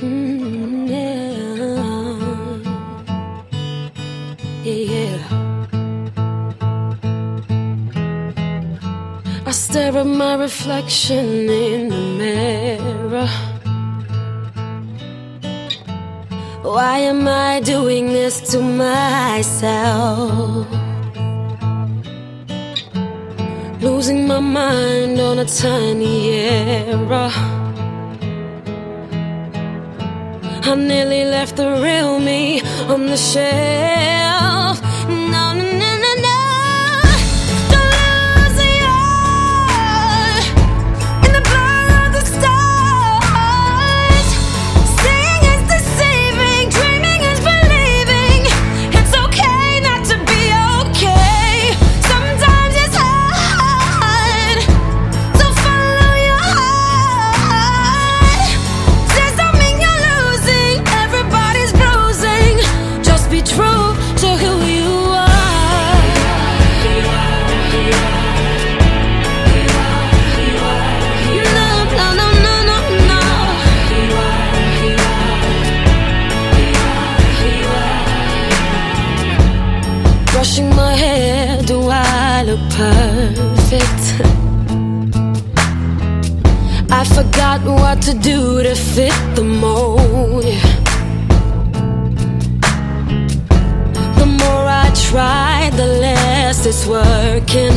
Mm, yeah. Yeah, I stare at my reflection in the mirror. Why am I doing this to myself? Losing my mind on a tiny error. I nearly left the real me on the shelf. perfect. I forgot what to do to fit the mold. The more I try, the less it's working.